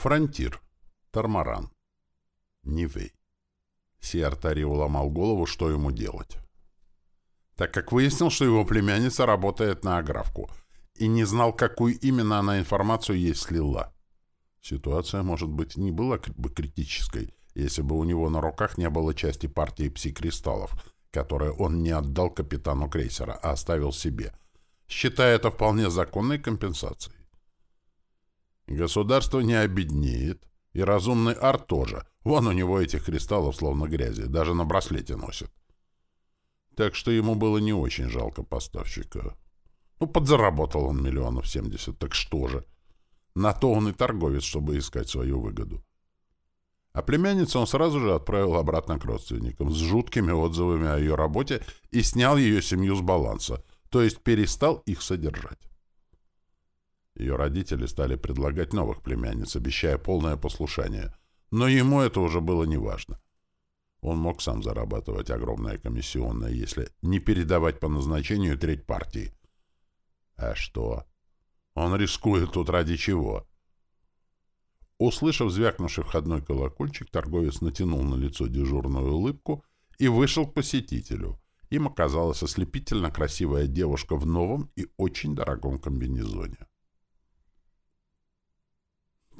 Фронтир. Тормаран. Нивей. Сиартари уломал голову, что ему делать. Так как выяснил, что его племянница работает на аграфку, и не знал, какую именно она информацию ей слила. Ситуация, может быть, не была бы критической, если бы у него на руках не было части партии пси-кристаллов, которые он не отдал капитану крейсера, а оставил себе, считая это вполне законной компенсацией. Государство не обеднеет, и разумный арт тоже. Вон у него этих кристаллов словно грязи, даже на браслете носит. Так что ему было не очень жалко поставщика. Ну, подзаработал он миллионов семьдесят, так что же? На то он и торговец, чтобы искать свою выгоду. А племянницу он сразу же отправил обратно к родственникам с жуткими отзывами о ее работе и снял ее семью с баланса, то есть перестал их содержать. Ее родители стали предлагать новых племянниц, обещая полное послушание, но ему это уже было неважно. Он мог сам зарабатывать огромное комиссионное, если не передавать по назначению треть партии. А что? Он рискует тут ради чего? Услышав звякнувший входной колокольчик, торговец натянул на лицо дежурную улыбку и вышел к посетителю. Им оказалась ослепительно красивая девушка в новом и очень дорогом комбинезоне.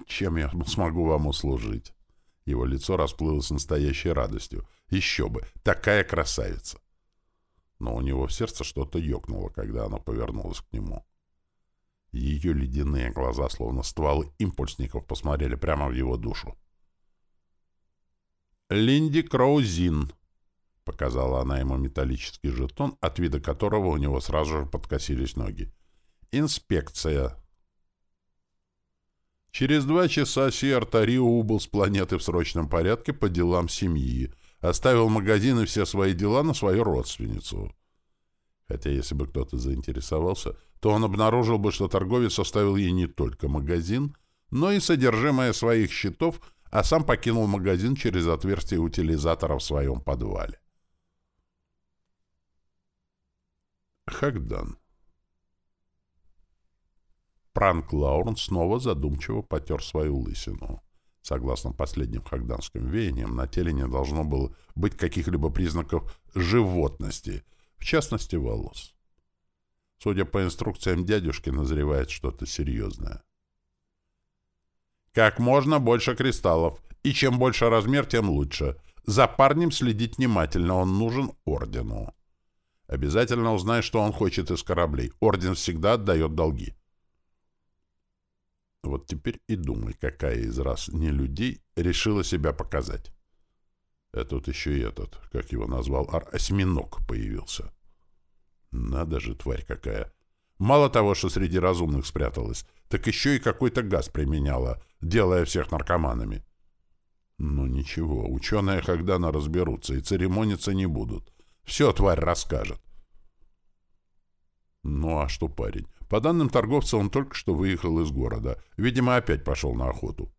«Чем я смогу вам услужить?» Его лицо расплылось настоящей радостью. «Еще бы! Такая красавица!» Но у него в сердце что-то ёкнуло, когда она повернулась к нему. Ее ледяные глаза, словно стволы импульсников, посмотрели прямо в его душу. «Линди Кроузин», — показала она ему металлический жетон, от вида которого у него сразу же подкосились ноги. «Инспекция». Через два часа Сиар Тарио убыл с планеты в срочном порядке по делам семьи, оставил магазин и все свои дела на свою родственницу. Хотя если бы кто-то заинтересовался, то он обнаружил бы, что торговец оставил ей не только магазин, но и содержимое своих счетов, а сам покинул магазин через отверстие утилизатора в своем подвале. Хагдан Пранк Лаурн снова задумчиво потер свою лысину. Согласно последним хагданским веяниям, на теле не должно было быть каких-либо признаков животности — в частности волос. Судя по инструкциям дядюшки, назревает что-то серьезное. Как можно больше кристаллов, и чем больше размер, тем лучше. За парнем следить внимательно, он нужен ордену. Обязательно узнай, что он хочет из кораблей. Орден всегда отдает долги. Вот теперь и думай, какая из раз не людей решила себя показать. А тут еще и этот, как его назвал, ар осьминог появился. Надо же, тварь какая! Мало того, что среди разумных спряталась, так еще и какой-то газ применяла, делая всех наркоманами. Ну ничего, ученые Хагдана разберутся и церемониться не будут. Все тварь расскажет. Ну а что парень? По данным торговца, он только что выехал из города. Видимо, опять пошел на охоту.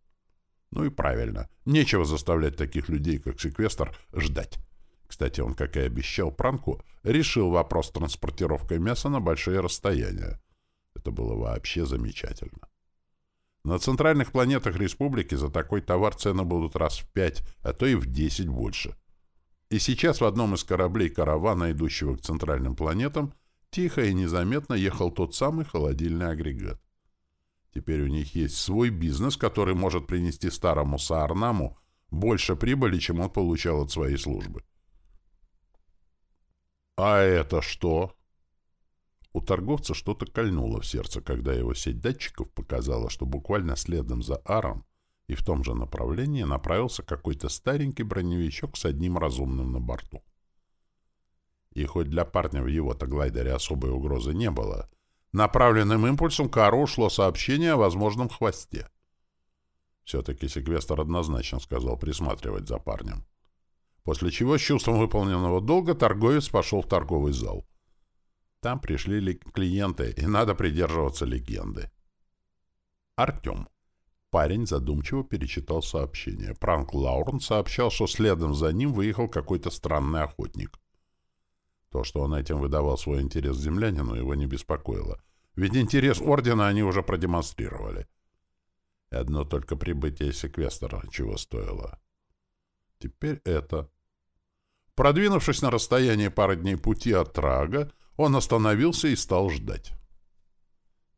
Ну и правильно. Нечего заставлять таких людей, как секвестр, ждать. Кстати, он, как и обещал Пранку, решил вопрос с транспортировкой мяса на большие расстояния. Это было вообще замечательно. На центральных планетах республики за такой товар цены будут раз в пять, а то и в десять больше. И сейчас в одном из кораблей каравана, идущего к центральным планетам, тихо и незаметно ехал тот самый холодильный агрегат. Теперь у них есть свой бизнес, который может принести старому Саарнаму больше прибыли, чем он получал от своей службы. «А это что?» У торговца что-то кольнуло в сердце, когда его сеть датчиков показала, что буквально следом за Аром и в том же направлении направился какой-то старенький броневичок с одним разумным на борту. И хоть для парня в его-то глайдере особой угрозы не было — Направленным импульсом к Ару ушло сообщение о возможном хвосте. Все-таки секвестр однозначно сказал присматривать за парнем. После чего с чувством выполненного долга торговец пошел в торговый зал. Там пришли клиенты, и надо придерживаться легенды. Артем. Парень задумчиво перечитал сообщение. Пранк Лаурн сообщал, что следом за ним выехал какой-то странный охотник. То, что он этим выдавал свой интерес к землянину, его не беспокоило. Ведь интерес ордена они уже продемонстрировали. Одно только прибытие секвестора чего стоило. Теперь это. Продвинувшись на расстояние пары дней пути от Трага, он остановился и стал ждать.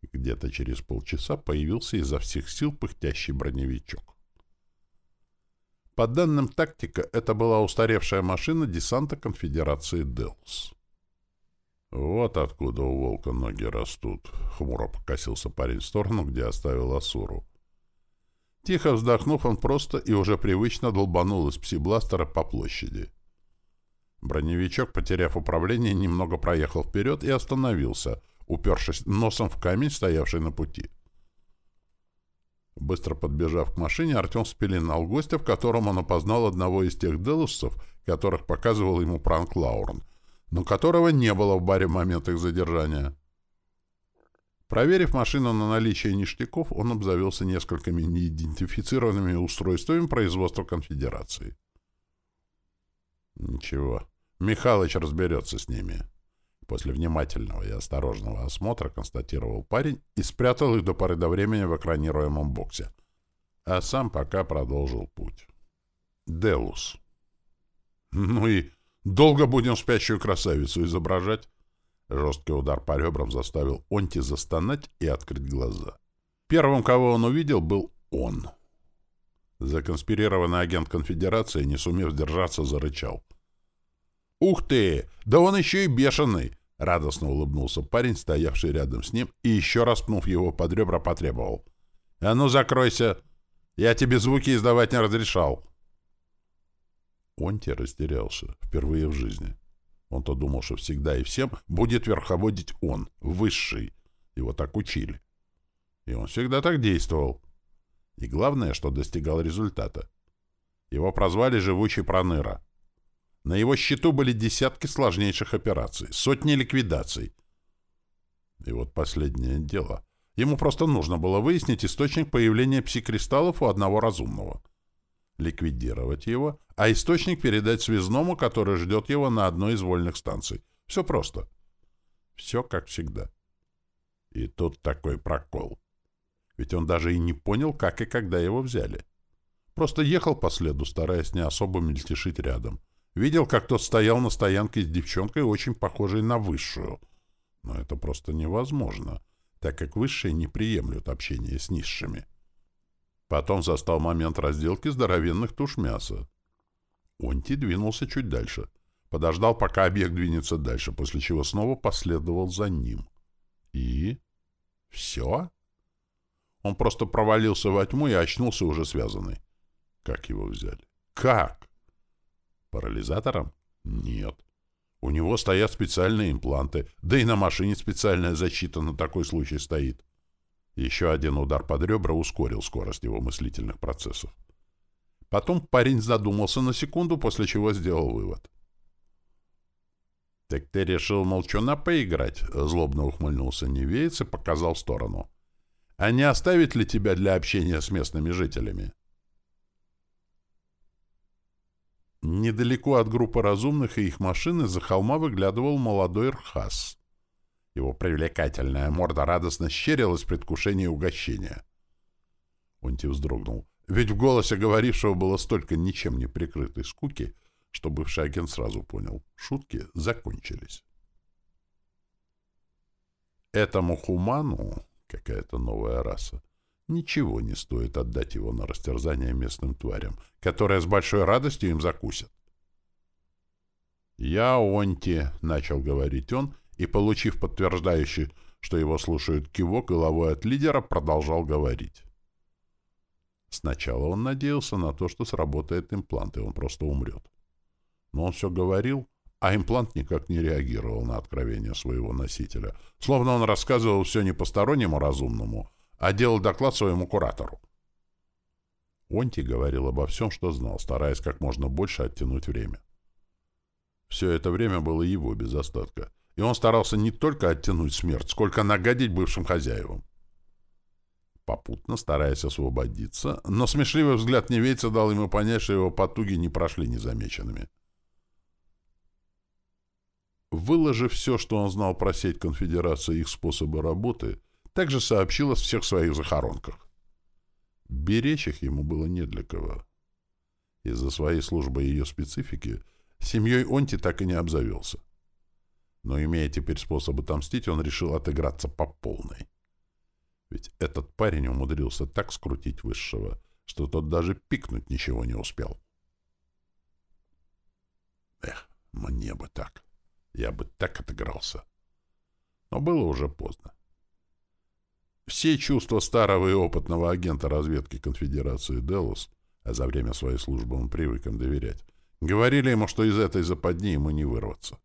Где-то через полчаса появился изо всех сил пыхтящий броневичок. По данным тактика, это была устаревшая машина десанта конфедерации Делс. «Вот откуда у волка ноги растут», — хмуро покосился парень в сторону, где оставил Асуру. Тихо вздохнув, он просто и уже привычно долбанул из пси-бластера по площади. Броневичок, потеряв управление, немного проехал вперед и остановился, упершись носом в камень, стоявший на пути. Быстро подбежав к машине, Артем спеленал гостя, в котором он опознал одного из тех делусов, которых показывал ему Пранк Лаурен, но которого не было в баре в момент их задержания. Проверив машину на наличие ништяков, он обзавелся несколькими неидентифицированными устройствами производства конфедерации. Ничего, Михалыч разберется с ними. После внимательного и осторожного осмотра констатировал парень и спрятал их до поры до времени в экранируемом боксе. А сам пока продолжил путь. Делус. Ну и долго будем спящую красавицу изображать? Жесткий удар по ребрам заставил Онти застонать и открыть глаза. Первым, кого он увидел, был он. Законспирированный агент конфедерации, не сумев сдержаться, зарычал. «Ух ты! Да он еще и бешеный!» — радостно улыбнулся парень, стоявший рядом с ним, и еще раз пнув его под ребра, потребовал. «А ну, закройся! Я тебе звуки издавать не разрешал!» Онти растерялся впервые в жизни. Он-то думал, что всегда и всем будет верховодить он, высший. Его так учили. И он всегда так действовал. И главное, что достигал результата. Его прозвали «Живучий Проныра». На его счету были десятки сложнейших операций, сотни ликвидаций. И вот последнее дело. Ему просто нужно было выяснить источник появления пси-кристаллов у одного разумного ликвидировать его, а источник передать связному, который ждет его на одной из вольных станций. Все просто. Все как всегда. И тут такой прокол. Ведь он даже и не понял, как и когда его взяли. Просто ехал по следу, стараясь не особо мельтешить рядом. Видел, как тот стоял на стоянке с девчонкой, очень похожей на высшую. Но это просто невозможно, так как высшие не приемлют общение с низшими. Потом застал момент разделки здоровенных туш мяса. Онти двинулся чуть дальше. Подождал, пока объект двинется дальше, после чего снова последовал за ним. И... все? Он просто провалился во тьму и очнулся уже связанный. Как его взяли? Как? Парализатором? Нет. У него стоят специальные импланты, да и на машине специальная защита на такой случай стоит. Еще один удар под ребра ускорил скорость его мыслительных процессов. Потом парень задумался на секунду, после чего сделал вывод. «Так ты решил молчуна поиграть?» — злобно ухмыльнулся невеец и показал в сторону. «А не оставить ли тебя для общения с местными жителями?» Недалеко от группы разумных и их машины за холма выглядывал молодой Рхас. Его привлекательная морда радостно щерилась в предвкушении угощения. Онти вздрогнул. Ведь в голосе говорившего было столько ничем не прикрытой скуки, что бывший агент сразу понял — шутки закончились. Этому хуману, какая-то новая раса, ничего не стоит отдать его на растерзание местным тварям, которые с большой радостью им закусят. «Я Онти», — начал говорить он, и, получив подтверждающий, что его слушают кивок головой от лидера, продолжал говорить. Сначала он надеялся на то, что сработает имплант, и он просто умрет. Но он все говорил, а имплант никак не реагировал на откровение своего носителя, словно он рассказывал все не постороннему разумному, а делал доклад своему куратору. Онти говорил обо всем, что знал, стараясь как можно больше оттянуть время. Все это время было его без остатка — и он старался не только оттянуть смерть, сколько нагадить бывшим хозяевам. Попутно стараясь освободиться, но смешливый взгляд невейца дал ему понять, что его потуги не прошли незамеченными. Выложив все, что он знал про сеть конфедерации и их способы работы, также сообщил о всех своих захоронках. Беречь их ему было не для кого. Из-за своей службы и ее специфики семьей Онти так и не обзавелся. Но, имея теперь способ отомстить, он решил отыграться по полной. Ведь этот парень умудрился так скрутить высшего, что тот даже пикнуть ничего не успел. Эх, мне бы так. Я бы так отыгрался. Но было уже поздно. Все чувства старого и опытного агента разведки конфедерации Делус, а за время своей службы он привык им доверять, говорили ему, что из этой западни ему не вырваться.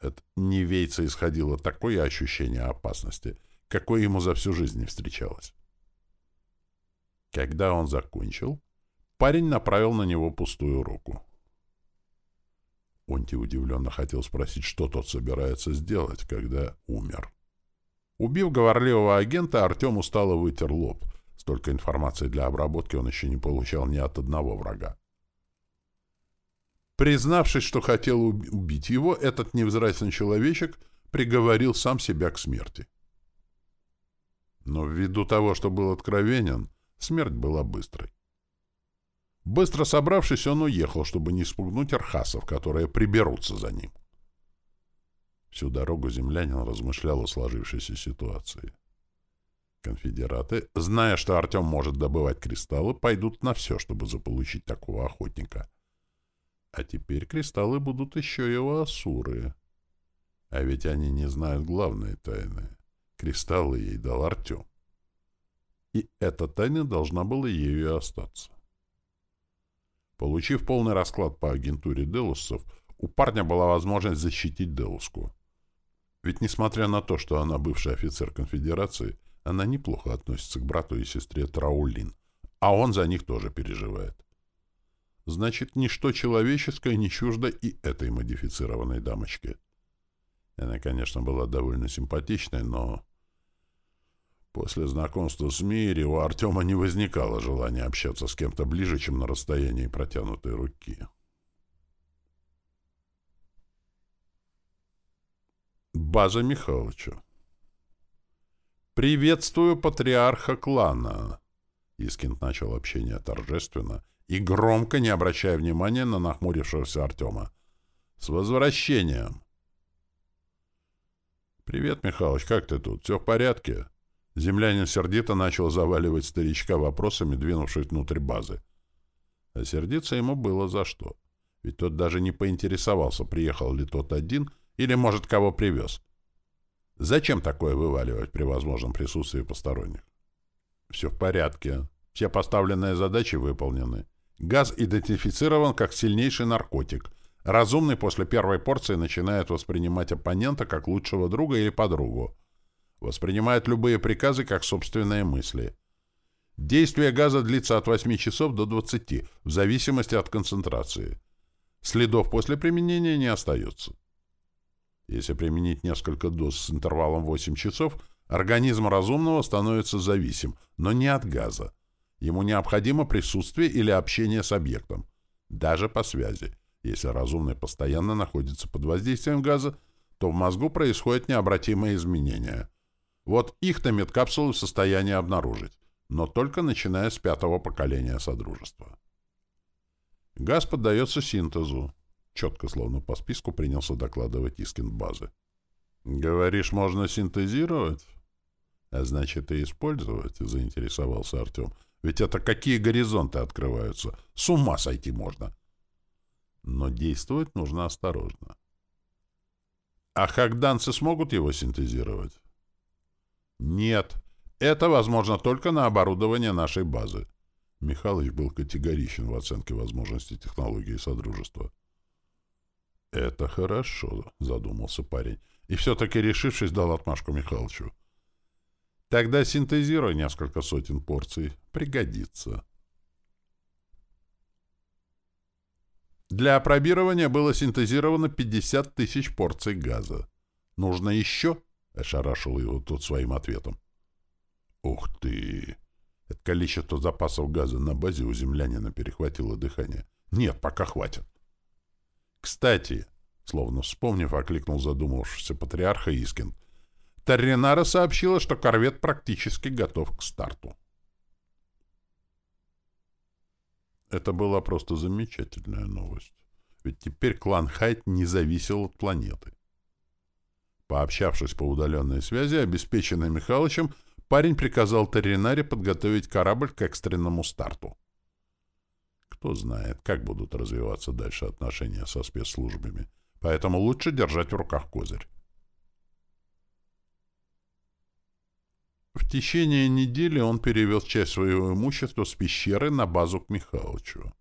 От невейца исходило такое ощущение опасности, какое ему за всю жизнь не встречалось. Когда он закончил, парень направил на него пустую руку. Онти удивленно хотел спросить, что тот собирается сделать, когда умер. Убив говорливого агента, Артем устало вытер лоб. Столько информации для обработки он еще не получал ни от одного врага. Признавшись, что хотел убить его, этот невзрачный человечек приговорил сам себя к смерти. Но ввиду того, что был откровенен, смерть была быстрой. Быстро собравшись, он уехал, чтобы не спугнуть архасов, которые приберутся за ним. Всю дорогу землянин размышлял о сложившейся ситуации. Конфедераты, зная, что Артем может добывать кристаллы, пойдут на все, чтобы заполучить такого охотника. А теперь кристаллы будут еще и у Асуры. А ведь они не знают главной тайны. Кристаллы ей дал Артем. И эта тайна должна была ею и остаться. Получив полный расклад по агентуре Делусов, у парня была возможность защитить Делуску. Ведь, несмотря на то, что она бывший офицер конфедерации, она неплохо относится к брату и сестре Траулин, а он за них тоже переживает. Значит, ничто человеческое не чуждо и этой модифицированной дамочке. Она, конечно, была довольно симпатичной, но После знакомства с Мири у Артема не возникало желания общаться с кем-то ближе, чем на расстоянии протянутой руки. База Михайловича. «Приветствую патриарха клана!» Искин начал общение торжественно и громко, не обращая внимания на нахмурившегося Артема. «С возвращением!» «Привет, Михалыч, как ты тут? Все в порядке?» Землянин сердито начал заваливать старичка вопросами, двинувшись внутрь базы. А сердиться ему было за что. Ведь тот даже не поинтересовался, приехал ли тот один или, может, кого привез. Зачем такое вываливать при возможном присутствии посторонних? Все в порядке. Все поставленные задачи выполнены. Газ идентифицирован как сильнейший наркотик. Разумный после первой порции начинает воспринимать оппонента как лучшего друга или подругу воспринимает любые приказы как собственные мысли. Действие газа длится от 8 часов до 20, в зависимости от концентрации. Следов после применения не остается. Если применить несколько доз с интервалом 8 часов, организм разумного становится зависим, но не от газа. Ему необходимо присутствие или общение с объектом, даже по связи. Если разумный постоянно находится под воздействием газа, то в мозгу происходят необратимые изменения. Вот их-то медкапсулы в состоянии обнаружить, но только начиная с пятого поколения Содружества. Газ поддается синтезу. Четко, словно по списку, принялся докладывать Искин базы. «Говоришь, можно синтезировать?» «А значит, и использовать?» — заинтересовался Артем. «Ведь это какие горизонты открываются? С ума сойти можно!» Но действовать нужно осторожно. «А хагданцы смогут его синтезировать?» Нет, это возможно только на оборудование нашей базы. Михалыч был категоричен в оценке возможностей технологии Содружества. «Это хорошо», — задумался парень, и все-таки, решившись, дал отмашку Михалычу. «Тогда синтезируй несколько сотен порций. Пригодится». Для опробирования было синтезировано 50 тысяч порций газа. «Нужно еще?» — ошарашил его тот своим ответом. «Ух ты!» Это количество запасов газа на базе у землянина перехватило дыхание. «Нет, пока хватит». «Кстати», — словно вспомнив, окликнул задумавшийся патриарха Искин, Тарринара сообщила, что корвет практически готов к старту. Это была просто замечательная новость. Ведь теперь клан Хайт не зависел от планеты. Пообщавшись по удаленной связи, обеспеченный Михалычем, парень приказал Таринаре подготовить корабль к экстренному старту. Кто знает, как будут развиваться дальше отношения со спецслужбами, поэтому лучше держать в руках козырь. В течение недели он перевел часть своего имущества с пещеры на базу к Михалычу.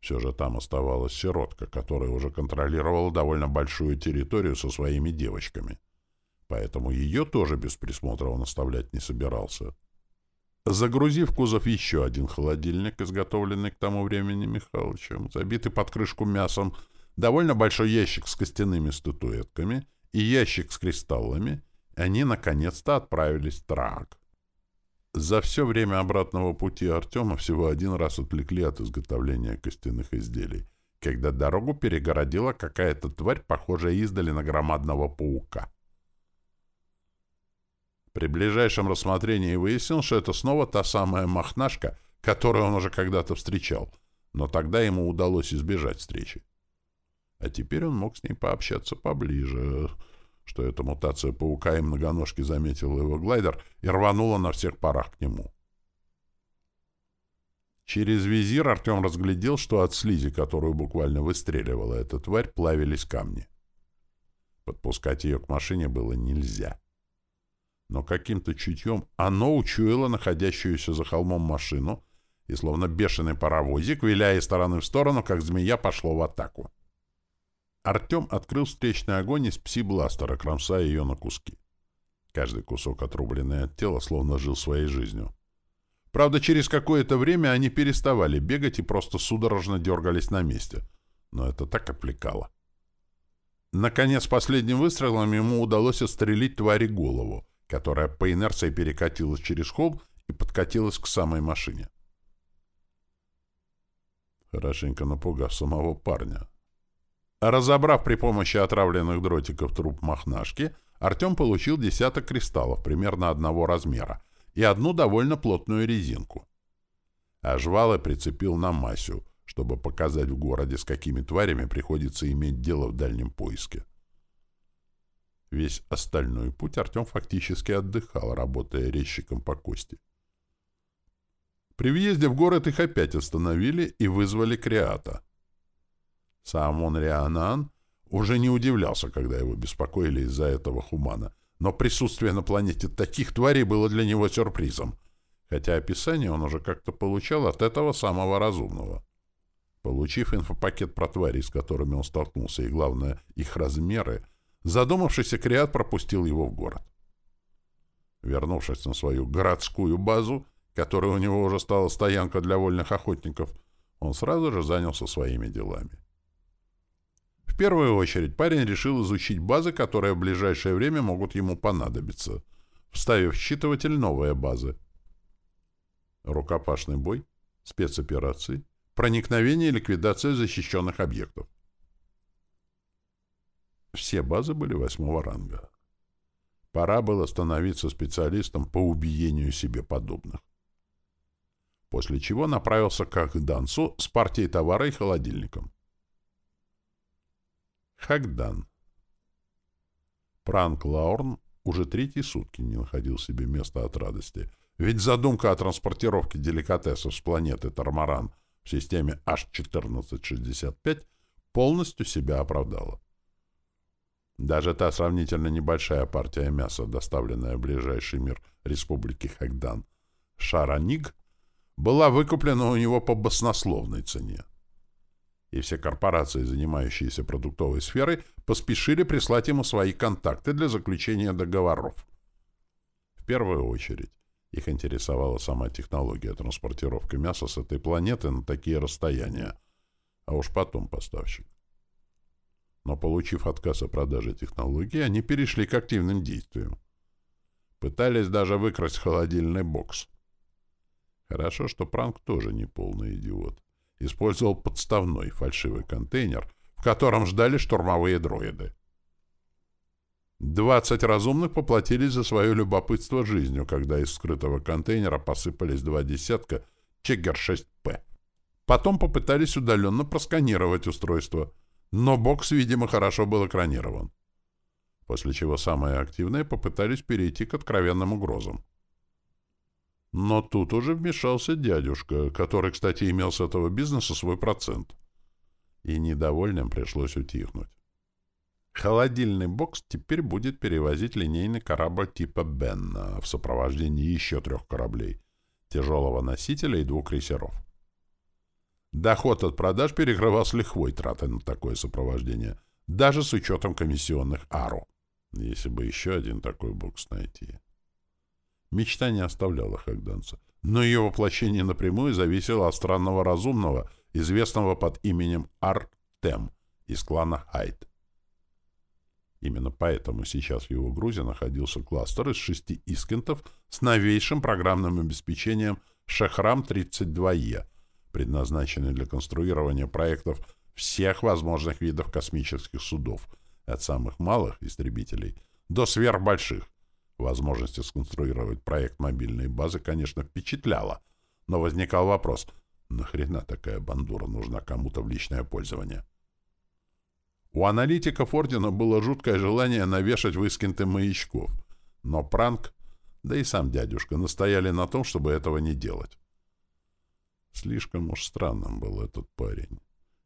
Все же там оставалась сиротка, которая уже контролировала довольно большую территорию со своими девочками. Поэтому ее тоже без присмотра он оставлять не собирался. Загрузив в кузов еще один холодильник, изготовленный к тому времени Михалычем, забитый под крышку мясом, довольно большой ящик с костяными статуэтками и ящик с кристаллами, они наконец-то отправились в Трак. За все время обратного пути Артема всего один раз отвлекли от изготовления костяных изделий, когда дорогу перегородила какая-то тварь, похожая издали на громадного паука. При ближайшем рассмотрении выяснил, что это снова та самая мохнашка, которую он уже когда-то встречал, но тогда ему удалось избежать встречи. А теперь он мог с ней пообщаться поближе — что эта мутация паука и многоножки заметил его глайдер и рванула на всех парах к нему. Через визир Артем разглядел, что от слизи, которую буквально выстреливала эта тварь, плавились камни. Подпускать ее к машине было нельзя. Но каким-то чутьем оно учуяло находящуюся за холмом машину и, словно бешеный паровозик, виляя из стороны в сторону, как змея, пошло в атаку. Артем открыл встречный огонь из пси-бластера, кромсая ее на куски. Каждый кусок, отрубленный от тела, словно жил своей жизнью. Правда, через какое-то время они переставали бегать и просто судорожно дергались на месте. Но это так отвлекало. Наконец, последним выстрелом ему удалось отстрелить твари голову, которая по инерции перекатилась через холм и подкатилась к самой машине. Хорошенько напугав самого парня. Разобрав при помощи отравленных дротиков труп мохнашки, Артем получил десяток кристаллов примерно одного размера и одну довольно плотную резинку. А жвалы прицепил на Масю, чтобы показать в городе, с какими тварями приходится иметь дело в дальнем поиске. Весь остальной путь Артем фактически отдыхал, работая резчиком по кости. При въезде в город их опять остановили и вызвали Креата — сам он Рианан уже не удивлялся, когда его беспокоили из-за этого хумана, но присутствие на планете таких тварей было для него сюрпризом, хотя описание он уже как-то получал от этого самого разумного. Получив инфопакет про тварей, с которыми он столкнулся, и, главное, их размеры, задумавшийся Криат пропустил его в город. Вернувшись на свою городскую базу, которая у него уже стала стоянка для вольных охотников, он сразу же занялся своими делами первую очередь парень решил изучить базы, которые в ближайшее время могут ему понадобиться, вставив в считыватель новые базы. Рукопашный бой, спецоперации, проникновение и ликвидация защищенных объектов. Все базы были восьмого ранга. Пора было становиться специалистом по убиению себе подобных. После чего направился к Ахдансу с партией товара и холодильником. Хагдан. Пранк Лаурн уже третьи сутки не находил себе места от радости, ведь задумка о транспортировке деликатесов с планеты Тормаран в системе H1465 полностью себя оправдала. Даже та сравнительно небольшая партия мяса, доставленная в ближайший мир Республики Хагдан, Шараниг, была выкуплена у него по баснословной цене и все корпорации, занимающиеся продуктовой сферой, поспешили прислать ему свои контакты для заключения договоров. В первую очередь, их интересовала сама технология транспортировки мяса с этой планеты на такие расстояния, а уж потом поставщик. Но получив отказ о продаже технологии, они перешли к активным действиям. Пытались даже выкрасть холодильный бокс. Хорошо, что Пранк тоже не полный идиот использовал подставной фальшивый контейнер, в котором ждали штурмовые дроиды. Двадцать разумных поплатились за свое любопытство жизнью, когда из скрытого контейнера посыпались два десятка Чеггер-6П. Потом попытались удаленно просканировать устройство, но бокс, видимо, хорошо был экранирован. После чего самые активные попытались перейти к откровенным угрозам. Но тут уже вмешался дядюшка, который, кстати, имел с этого бизнеса свой процент. И недовольным пришлось утихнуть. Холодильный бокс теперь будет перевозить линейный корабль типа «Бенна» в сопровождении еще трех кораблей, тяжелого носителя и двух крейсеров. Доход от продаж перекрывал с лихвой траты на такое сопровождение, даже с учетом комиссионных АРУ. Если бы еще один такой бокс найти. Мечта не оставляла Хагданца, но ее воплощение напрямую зависело от странного разумного, известного под именем Артем из клана Хайд. Именно поэтому сейчас в его грузе находился кластер из шести искентов с новейшим программным обеспечением Шахрам-32Е, предназначенный для конструирования проектов всех возможных видов космических судов, от самых малых истребителей до сверхбольших, Возможность сконструировать проект мобильной базы, конечно, впечатляла, но возникал вопрос, нахрена такая бандура нужна кому-то в личное пользование? У аналитиков Ордена было жуткое желание навешать выскинты маячков, но Пранк, да и сам дядюшка, настояли на том, чтобы этого не делать. Слишком уж странным был этот парень,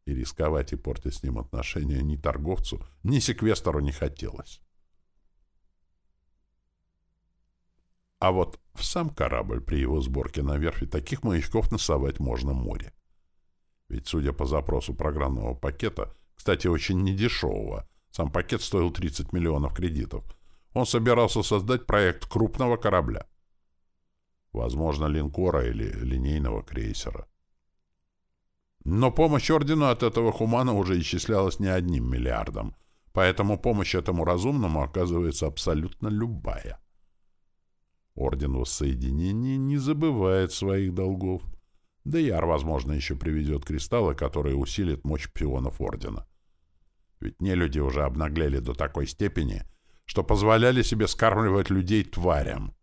и рисковать и портить с ним отношения ни торговцу, ни секвестору не хотелось. А вот в сам корабль при его сборке на верфи таких маячков насовать можно море. Ведь, судя по запросу программного пакета, кстати, очень недешевого, сам пакет стоил 30 миллионов кредитов, он собирался создать проект крупного корабля. Возможно, линкора или линейного крейсера. Но помощь ордену от этого хумана уже исчислялась не одним миллиардом, поэтому помощь этому разумному оказывается абсолютно любая. Орден Воссоединения не забывает своих долгов. Да Яр, возможно, еще приведет кристаллы, которые усилят мощь пионов Ордена. Ведь не люди уже обнаглели до такой степени, что позволяли себе скармливать людей тварям.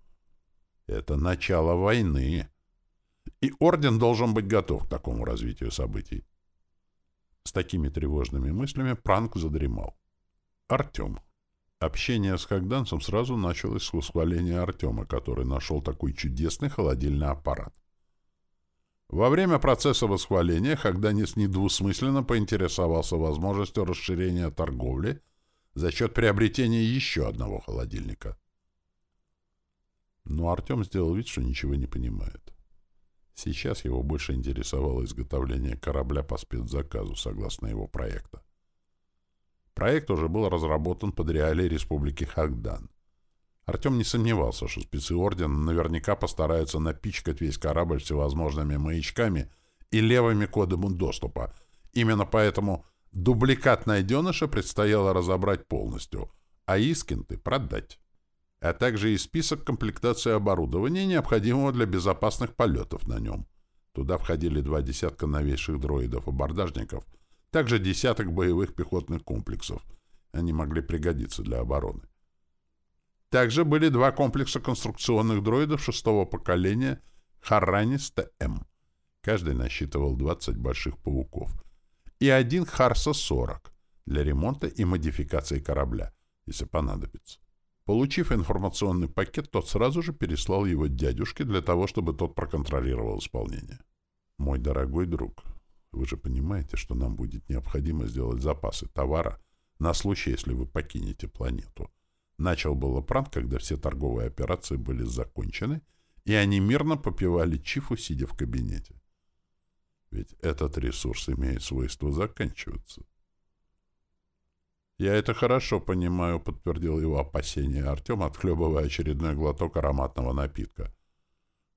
Это начало войны. И Орден должен быть готов к такому развитию событий. С такими тревожными мыслями Пранк задремал. Артем. Общение с Хагданцем сразу началось с восхваления Артема, который нашел такой чудесный холодильный аппарат. Во время процесса восхваления Хагданец недвусмысленно поинтересовался возможностью расширения торговли за счет приобретения еще одного холодильника. Но Артем сделал вид, что ничего не понимает. Сейчас его больше интересовало изготовление корабля по спецзаказу согласно его проекта. Проект уже был разработан под реалии Республики Хагдан. Артем не сомневался, что спецы Ордена наверняка постараются напичкать весь корабль всевозможными маячками и левыми кодами доступа. Именно поэтому дубликат найденыша предстояло разобрать полностью, а искинты продать. А также и список комплектации оборудования, необходимого для безопасных полетов на нем. Туда входили два десятка новейших дроидов-абордажников — также десяток боевых пехотных комплексов. Они могли пригодиться для обороны. Также были два комплекса конструкционных дроидов шестого поколения Харранис-ТМ. Каждый насчитывал 20 больших пауков. И один Харса-40 для ремонта и модификации корабля, если понадобится. Получив информационный пакет, тот сразу же переслал его дядюшке для того, чтобы тот проконтролировал исполнение. «Мой дорогой друг, вы же понимаете, что нам будет необходимо сделать запасы товара на случай, если вы покинете планету. Начал было Прант, когда все торговые операции были закончены, и они мирно попивали чифу, сидя в кабинете. Ведь этот ресурс имеет свойство заканчиваться. «Я это хорошо понимаю», — подтвердил его опасение Артем, отхлебывая очередной глоток ароматного напитка.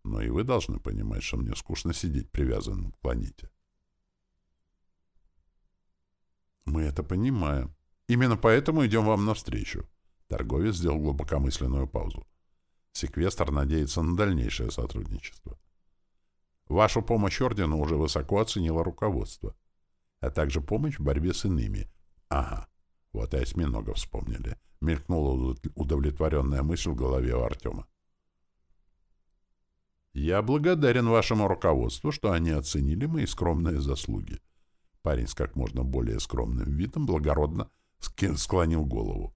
«Но и вы должны понимать, что мне скучно сидеть привязанным к планете. Мы это понимаем. Именно поэтому идем вам навстречу. Торговец сделал глубокомысленную паузу. Секвестр надеется на дальнейшее сотрудничество. Вашу помощь ордену уже высоко оценило руководство, а также помощь в борьбе с иными. Ага, вот и осьминога вспомнили. Мелькнула удовлетворенная мысль в голове у Артема. Я благодарен вашему руководству, что они оценили мои скромные заслуги. Парень с как можно более скромным видом благородно склонил голову.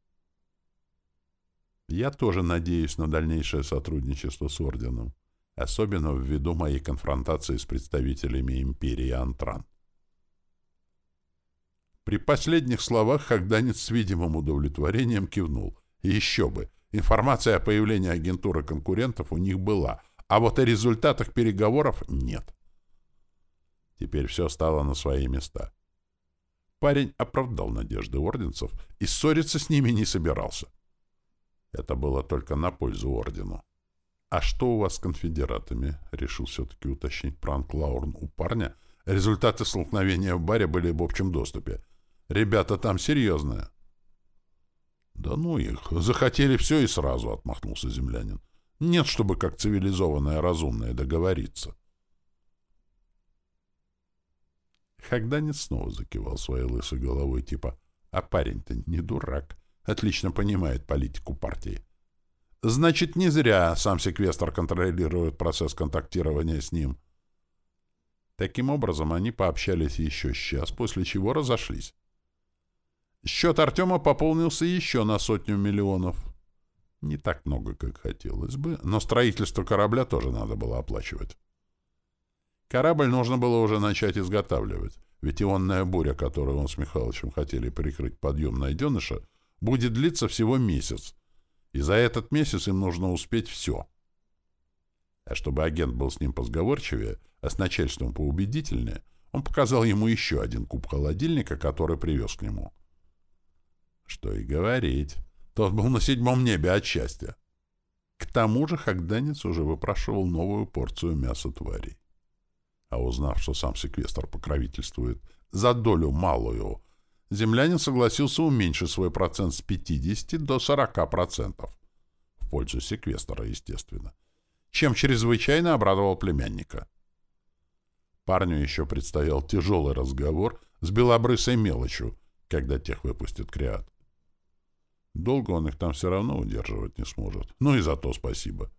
Я тоже надеюсь на дальнейшее сотрудничество с Орденом, особенно ввиду моей конфронтации с представителями империи Антран. При последних словах Хагданец с видимым удовлетворением кивнул. Еще бы, информация о появлении агентуры конкурентов у них была — а вот о результатах переговоров нет. Теперь все стало на свои места. Парень оправдал надежды орденцев и ссориться с ними не собирался. Это было только на пользу ордену. «А что у вас с конфедератами?» — решил все-таки уточнить Пранк Лаурн у парня. Результаты столкновения в баре были в общем доступе. «Ребята там серьезные». «Да ну их! Захотели все и сразу!» — отмахнулся землянин. Нет, чтобы как цивилизованное разумное договориться. Хагданец снова закивал своей лысой головой, типа «А парень-то не дурак, отлично понимает политику партии». Значит, не зря сам секвестр контролирует процесс контактирования с ним. Таким образом, они пообщались еще час, после чего разошлись. Счет Артема пополнился еще на сотню миллионов. Не так много, как хотелось бы, но строительство корабля тоже надо было оплачивать. Корабль нужно было уже начать изготавливать, ведь ионная буря, которую он с Михалычем хотели прикрыть подъем найденыша, будет длиться всего месяц, и за этот месяц им нужно успеть все. А чтобы агент был с ним позговорчивее, а с начальством поубедительнее, он показал ему еще один куб холодильника, который привез к нему. Что и говорить. Тот был на седьмом небе от счастья. К тому же Хагданец уже выпрашивал новую порцию мяса тварей. А узнав, что сам секвестр покровительствует за долю малую, землянин согласился уменьшить свой процент с 50 до 40%. В пользу секвестора, естественно. Чем чрезвычайно обрадовал племянника. Парню еще предстоял тяжелый разговор с белобрысой мелочью, когда тех выпустят креат. Долго он их там все равно удерживать не сможет. Ну и за то спасибо.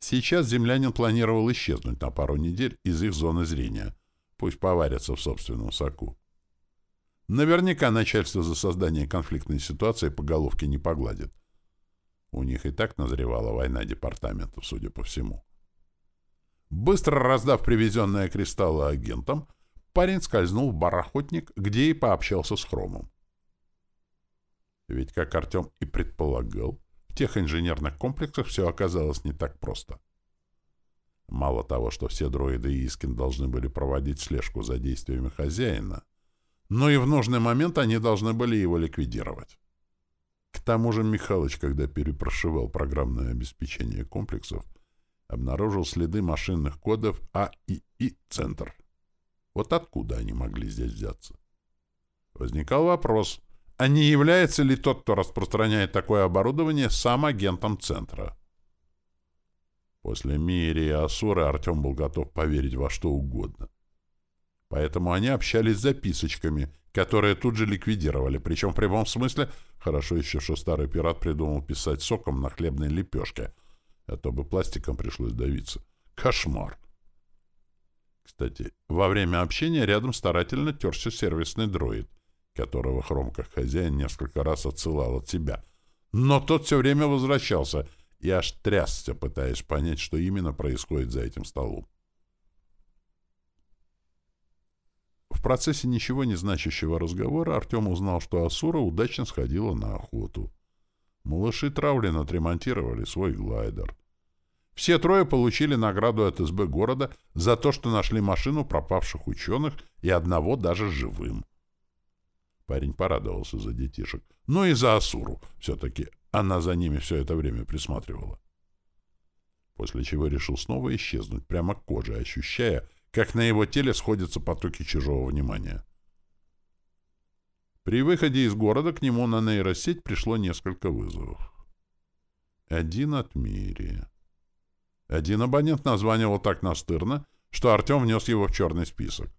Сейчас землянин планировал исчезнуть на пару недель из их зоны зрения. Пусть поварятся в собственном соку. Наверняка начальство за создание конфликтной ситуации по головке не погладит. У них и так назревала война департаментов, судя по всему. Быстро раздав привезенные кристаллы агентам, парень скользнул в барохотник, где и пообщался с Хромом. Ведь, как Артем и предполагал, в тех инженерных комплексах все оказалось не так просто. Мало того, что все дроиды и Искин должны были проводить слежку за действиями хозяина, но и в нужный момент они должны были его ликвидировать. К тому же Михалыч, когда перепрошивал программное обеспечение комплексов, обнаружил следы машинных кодов А и И «Центр». Вот откуда они могли здесь взяться? Возникал вопрос, а не является ли тот, кто распространяет такое оборудование, сам агентом центра? После Мири и Асуры Артем был готов поверить во что угодно. Поэтому они общались записочками, которые тут же ликвидировали, причем в прямом смысле хорошо еще, что старый пират придумал писать соком на хлебной лепешке, а то бы пластиком пришлось давиться. Кошмар! Кстати, во время общения рядом старательно терся сервисный дроид которого Хром как хозяин несколько раз отсылал от себя. Но тот все время возвращался и аж трясся, пытаясь понять, что именно происходит за этим столом. В процессе ничего не значащего разговора Артем узнал, что Асура удачно сходила на охоту. Малыши Травлин отремонтировали свой глайдер. Все трое получили награду от СБ города за то, что нашли машину пропавших ученых и одного даже живым. Парень порадовался за детишек. Ну и за Асуру. Все-таки она за ними все это время присматривала. После чего решил снова исчезнуть прямо к коже, ощущая, как на его теле сходятся потоки чужого внимания. При выходе из города к нему на нейросеть пришло несколько вызовов. Один от Мири. Один абонент названивал так настырно, что Артем внес его в черный список.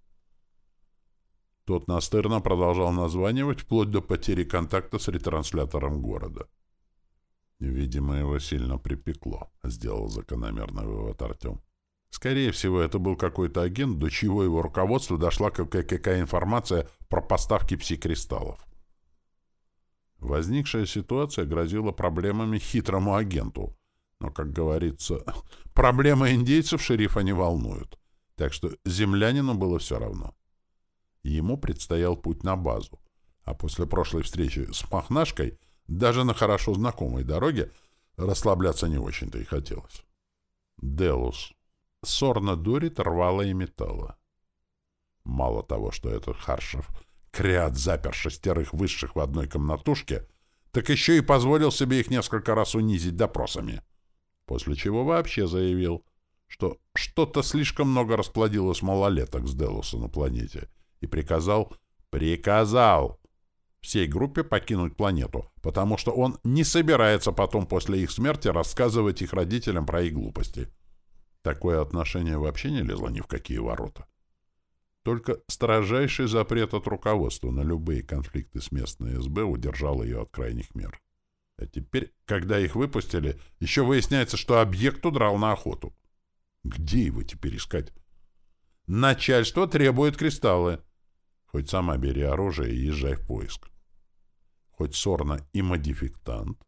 Тот настырно продолжал названивать вплоть до потери контакта с ретранслятором города. Видимо, его сильно припекло, — сделал закономерный вывод Артем. Скорее всего, это был какой-то агент, до чего его руководства дошла какая-какая информация про поставки псикристаллов. Возникшая ситуация грозила проблемами хитрому агенту. Но, как говорится, проблемы индейцев шерифа не волнуют. Так что землянину было все равно. Ему предстоял путь на базу. А после прошлой встречи с Махнашкой даже на хорошо знакомой дороге расслабляться не очень-то и хотелось. Делус. Сорна дурит, рвала и металла. Мало того, что этот Харшев Криат запер шестерых высших в одной комнатушке, так еще и позволил себе их несколько раз унизить допросами. После чего вообще заявил, что что-то слишком много расплодилось малолеток с Делуса на планете, и приказал, приказал всей группе покинуть планету, потому что он не собирается потом после их смерти рассказывать их родителям про их глупости. Такое отношение вообще не лезло ни в какие ворота. Только строжайший запрет от руководства на любые конфликты с местной СБ удержал ее от крайних мер. А теперь, когда их выпустили, еще выясняется, что объект удрал на охоту. Где его теперь искать? Начальство требует кристаллы. Хоть сама бери оружие и езжай в поиск. Хоть Сорна и модификтант,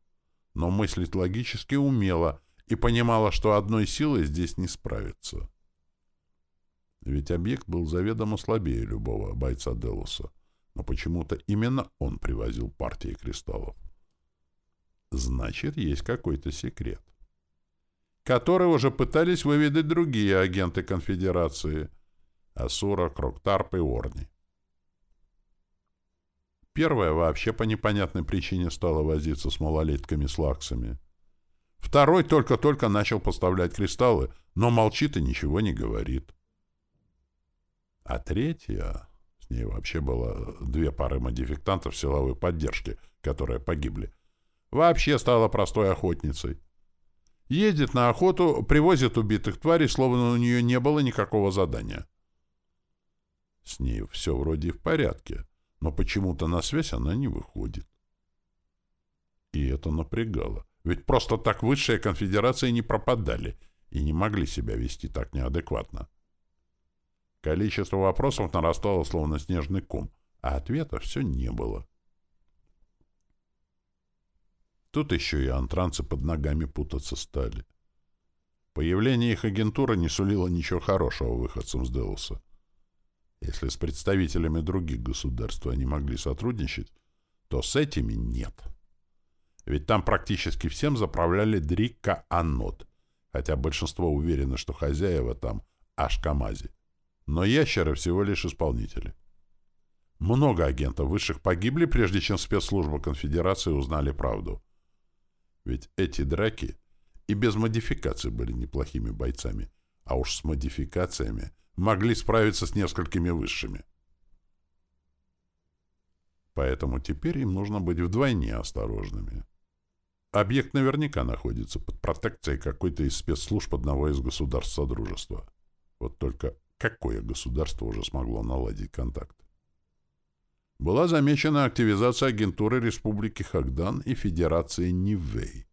но мыслить логически умела и понимала, что одной силой здесь не справится. Ведь объект был заведомо слабее любого бойца Делуса, но почему-то именно он привозил партии кристаллов. Значит, есть какой-то секрет, который уже пытались выведать другие агенты конфедерации — Асура, Кроктарп и Орни. Первая вообще по непонятной причине стала возиться с малолетками-слаксами. Второй только-только начал поставлять кристаллы, но молчит и ничего не говорит. А третья... С ней вообще было две пары модификтантов силовой поддержки, которые погибли. Вообще стала простой охотницей. Едет на охоту, привозит убитых тварей, словно у нее не было никакого задания. С ней все вроде в порядке, но почему-то на связь она не выходит. И это напрягало. Ведь просто так высшие конфедерации не пропадали и не могли себя вести так неадекватно. Количество вопросов нарастало словно снежный ком, а ответа все не было. Тут еще и антранцы под ногами путаться стали. Появление их агентуры не сулило ничего хорошего выходцам с Делуса. Если с представителями других государств они могли сотрудничать, то с этими нет. Ведь там практически всем заправляли Дрикка Аннот, хотя большинство уверено, что хозяева там Ашкамази. Но ящеры всего лишь исполнители. Много агентов высших погибли, прежде чем спецслужбы конфедерации узнали правду. Ведь эти драки и без модификаций были неплохими бойцами, а уж с модификациями могли справиться с несколькими высшими. Поэтому теперь им нужно быть вдвойне осторожными. Объект наверняка находится под протекцией какой-то из спецслужб одного из государств Содружества. Вот только какое государство уже смогло наладить контакт? Была замечена активизация агентуры Республики Хагдан и Федерации Нивэй.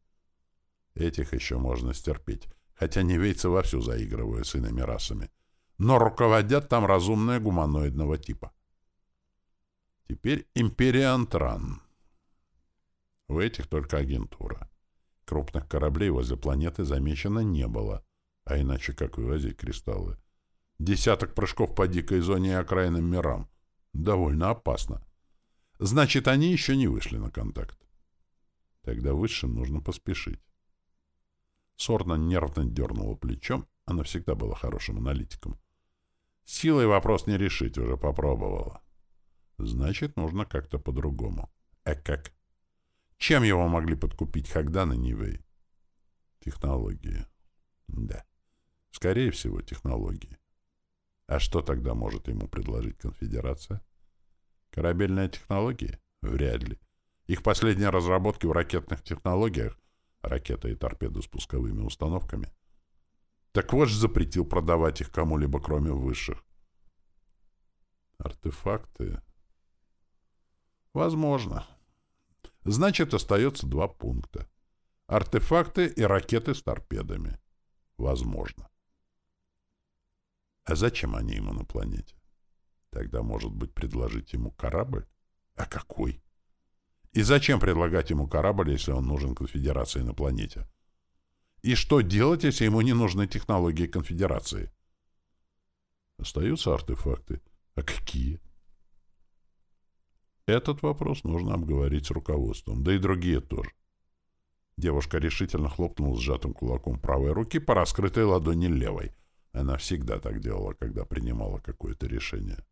Этих еще можно стерпеть, хотя нивейцы вовсю заигрывают с иными расами. Но руководят там разумные гуманоидного типа. Теперь Империя Антран. У этих только агентура. Крупных кораблей возле планеты замечено не было. А иначе как вывозить кристаллы? Десяток прыжков по дикой зоне и окраинным мирам. Довольно опасно. Значит, они еще не вышли на контакт. Тогда высшим нужно поспешить. Сорна нервно дернула плечом. Она всегда была хорошим аналитиком. Силой вопрос не решить, уже попробовала. Значит, нужно как-то по-другому. А как? Чем его могли подкупить Хагдан и Нивей? Технологии. Да. Скорее всего, технологии. А что тогда может ему предложить конфедерация? Корабельные технологии? Вряд ли. Их последние разработки в ракетных технологиях, ракеты и торпеды с пусковыми установками, так вот же запретил продавать их кому-либо, кроме высших. Артефакты? Возможно. Значит, остается два пункта. артефакты и ракеты с торпедами. Возможно. А зачем они ему на планете? Тогда, может быть, предложить ему корабль? А какой? И зачем предлагать ему корабль, если он нужен конфедерации на планете? И что делать, если ему не нужны технологии конфедерации? Остаются артефакты. А какие? Этот вопрос нужно обговорить с руководством, да и другие тоже. Девушка решительно хлопнула сжатым кулаком правой руки по раскрытой ладони левой. Она всегда так делала, когда принимала какое-то решение.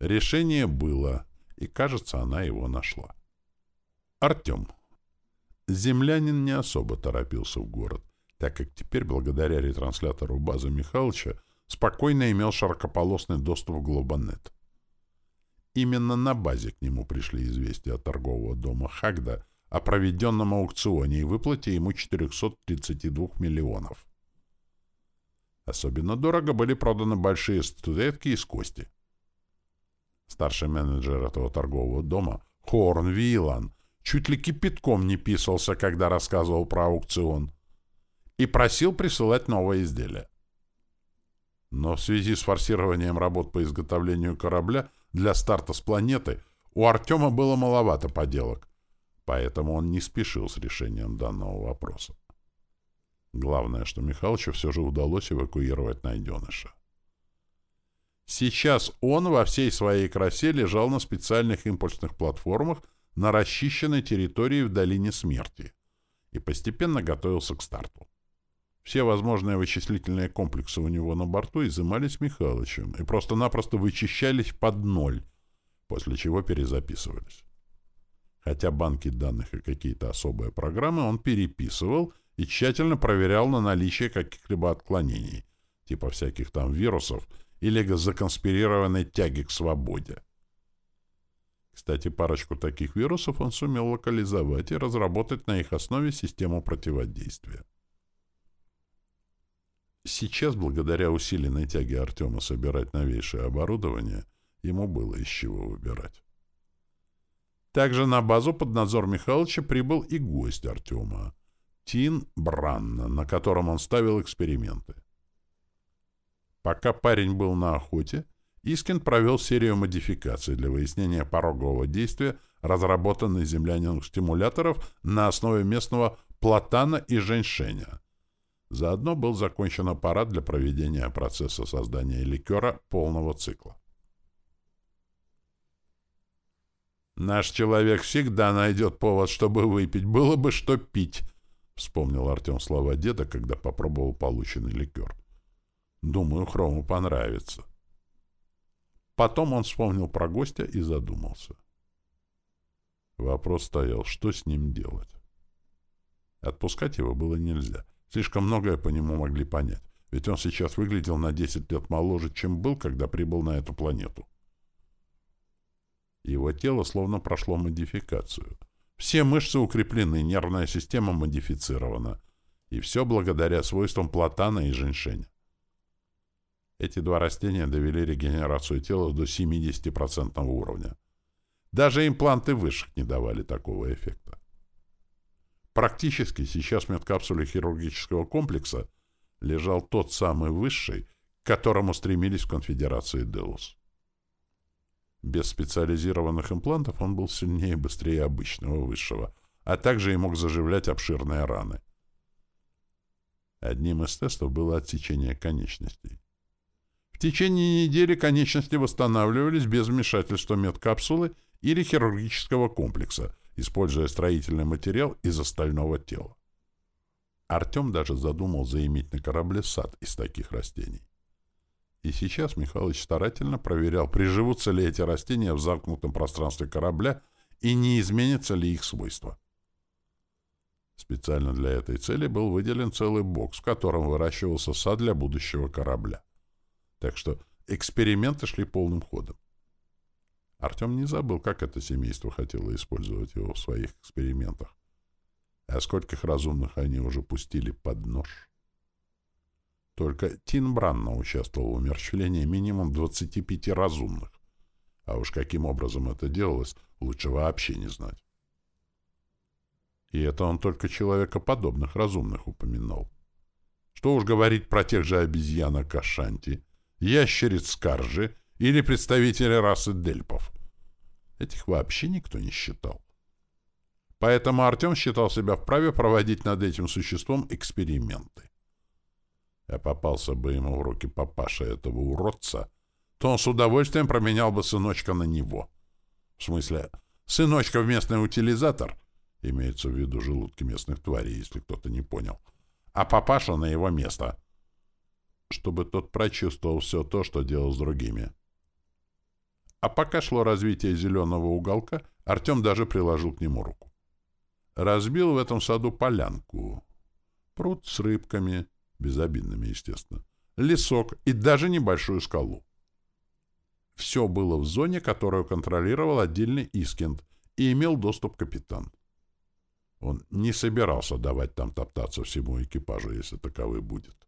Решение было, и, кажется, она его нашла. Артем. Землянин не особо торопился в город, так как теперь, благодаря ретранслятору базы Михайловича, спокойно имел широкополосный доступ в Глобанет. Именно на базе к нему пришли известия от торгового дома Хагда о проведенном аукционе и выплате ему 432 миллионов. Особенно дорого были проданы большие статуэтки из кости. Старший менеджер этого торгового дома, Хорн Вилан, чуть ли кипятком не писался, когда рассказывал про аукцион, и просил присылать новое изделие. Но в связи с форсированием работ по изготовлению корабля для старта с планеты у Артема было маловато поделок, поэтому он не спешил с решением данного вопроса. Главное, что Михалычу все же удалось эвакуировать найденыша. Сейчас он во всей своей красе лежал на специальных импульсных платформах на расчищенной территории в долине смерти и постепенно готовился к старту. Все возможные вычислительные комплексы у него на борту изымались Михалычем и просто-напросто вычищались под ноль, после чего перезаписывались. Хотя банки данных и какие-то особые программы он переписывал и тщательно проверял на наличие каких-либо отклонений, типа всяких там вирусов или законспирированной тяги к свободе. Кстати, парочку таких вирусов он сумел локализовать и разработать на их основе систему противодействия. Сейчас, благодаря усиленной тяге Артема собирать новейшее оборудование, ему было из чего выбирать. Также на базу под надзор Михайловича прибыл и гость Артема, Тин Бранна, на котором он ставил эксперименты. Пока парень был на охоте, Искин провел серию модификаций для выяснения порогового действия разработанных земляниных стимуляторов на основе местного платана и женьшеня, Заодно был закончен аппарат для проведения процесса создания ликера полного цикла. «Наш человек всегда найдет повод, чтобы выпить. Было бы что пить», — вспомнил Артем слова деда, когда попробовал полученный ликер. «Думаю, Хрому понравится». Потом он вспомнил про гостя и задумался. Вопрос стоял, что с ним делать. Отпускать его было нельзя. Слишком многое по нему могли понять, ведь он сейчас выглядел на 10 лет моложе, чем был, когда прибыл на эту планету. Его тело словно прошло модификацию. Все мышцы укреплены, нервная система модифицирована. И все благодаря свойствам платана и женьшеня. Эти два растения довели регенерацию тела до 70% уровня. Даже импланты высших не давали такого эффекта. Практически сейчас в медкапсуле хирургического комплекса лежал тот самый высший, к которому стремились в конфедерации Делус. Без специализированных имплантов он был сильнее и быстрее обычного высшего, а также и мог заживлять обширные раны. Одним из тестов было отсечение конечностей. Течение недели конечности восстанавливались без вмешательства медкапсулы или хирургического комплекса, используя строительный материал из остального тела. Артем даже задумал заиметь на корабле сад из таких растений. И сейчас Михалыч старательно проверял, приживутся ли эти растения в замкнутом пространстве корабля и не изменятся ли их свойства. Специально для этой цели был выделен целый бокс, в котором выращивался сад для будущего корабля. Так что эксперименты шли полным ходом. Артем не забыл, как это семейство хотело использовать его в своих экспериментах. А скольких разумных они уже пустили под нож. Только Тин Бранна участвовал в умерщвлении минимум 25 разумных. А уж каким образом это делалось, лучше вообще не знать. И это он только человекоподобных разумных упоминал. Что уж говорить про тех же обезьянок Ашанти, ящериц Скаржи или представителей расы Дельпов. Этих вообще никто не считал. Поэтому Артем считал себя вправе проводить над этим существом эксперименты. А попался бы ему в руки папаша этого уродца, то он с удовольствием променял бы сыночка на него. В смысле, сыночка в местный утилизатор, имеется в виду желудки местных тварей, если кто-то не понял, а папаша на его место, чтобы тот прочувствовал все то, что делал с другими. А пока шло развитие зеленого уголка, Артем даже приложил к нему руку. Разбил в этом саду полянку. Пруд с рыбками, безобидными, естественно, лесок и даже небольшую скалу. Все было в зоне, которую контролировал отдельный Искент и имел доступ капитан. Он не собирался давать там топтаться всему экипажу, если таковой будет.